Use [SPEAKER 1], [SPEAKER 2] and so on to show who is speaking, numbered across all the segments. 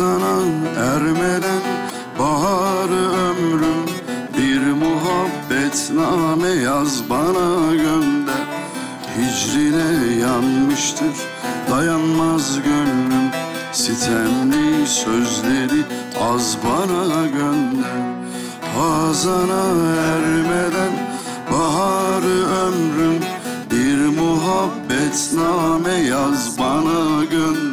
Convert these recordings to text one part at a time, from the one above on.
[SPEAKER 1] Hazana ermeden baharı ömrüm. Bir muhabbetname yaz bana gönder. Hicrine yanmıştır dayanmaz gönlüm. Sitemli sözleri az bana gönder. Hazana ermeden baharı ömrüm. Bir muhabbetname yaz bana gönder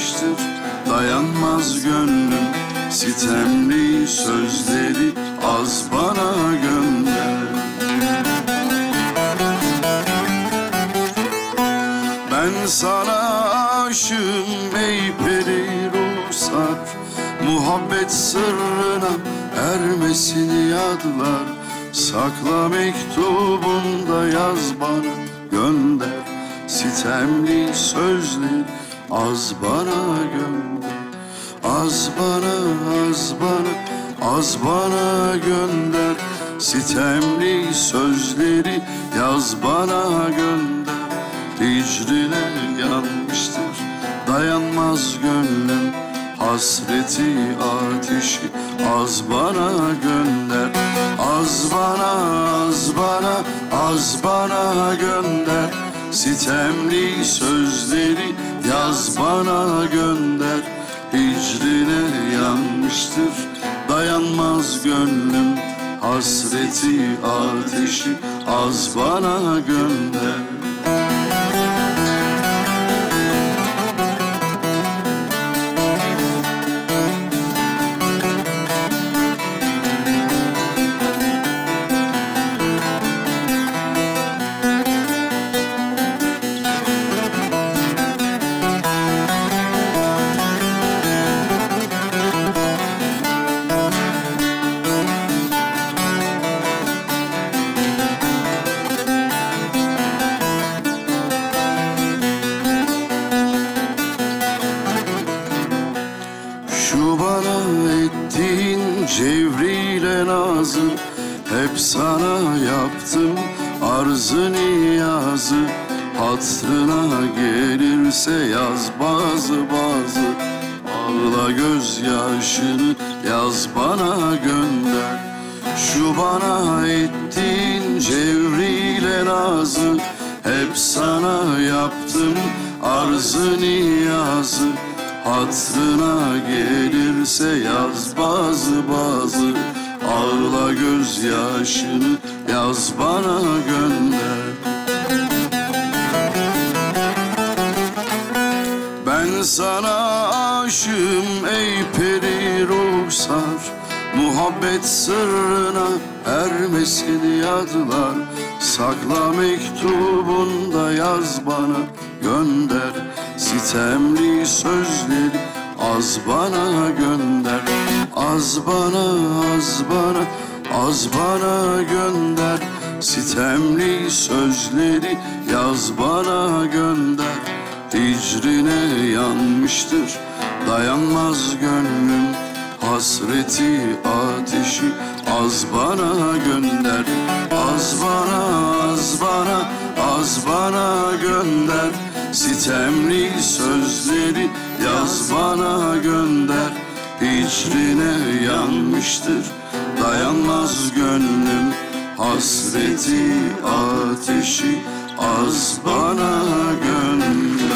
[SPEAKER 1] yanmıştır dayanmaz gönlüm Sitemli sözleri az bana gönder. Ben sana aşığım ey peri ruhsar. Muhabbet sırrına ermesini yadlar. Sakla mektubunda yaz bana gönder. Sitemli sözleri az bana gönder Az bana az bana az bana gönder. Sitemli sözleri yaz bana gönder. Hicrine yanmıştır dayanmaz gönlüm. Hasreti ateşi az bana gönder. Az bana az bana az bana gönder. Sitemli sözleri yaz bana gönder Hicrine yanmıştır. Dayanmaz gönlüm Hasreti ateşi az bana gönder cevriyle nazı Hep sana yaptım arzı niyazı. Hatrına gelirse yaz bazı bazı. Ağla gözyaşını yaz bana gönder. Şu bana ettiğin cevriyle nazı Hep sana yaptım arzı niyazı Hatrına gelirse yaz bazı bazı Ağla gözyaşını yaz bana gönder. Ben sana aşığım ey peri ruhsar Muhabbet sırrına ermesini yadlar Sakla mektubunda yaz bana gönder Sitemli sözleri az bana gönder. Az bana az bana az bana gönder. Sitemli sözleri yaz bana gönder. Hicrine yanmıştır dayanmaz gönlüm. Hasreti ateşi az bana gönder. Az bana az bana az bana gönder Sitemli sözleri yaz bana gönder. Hicrine yanmıştır dayanmaz gönlüm. Hasreti ateşi az bana gönder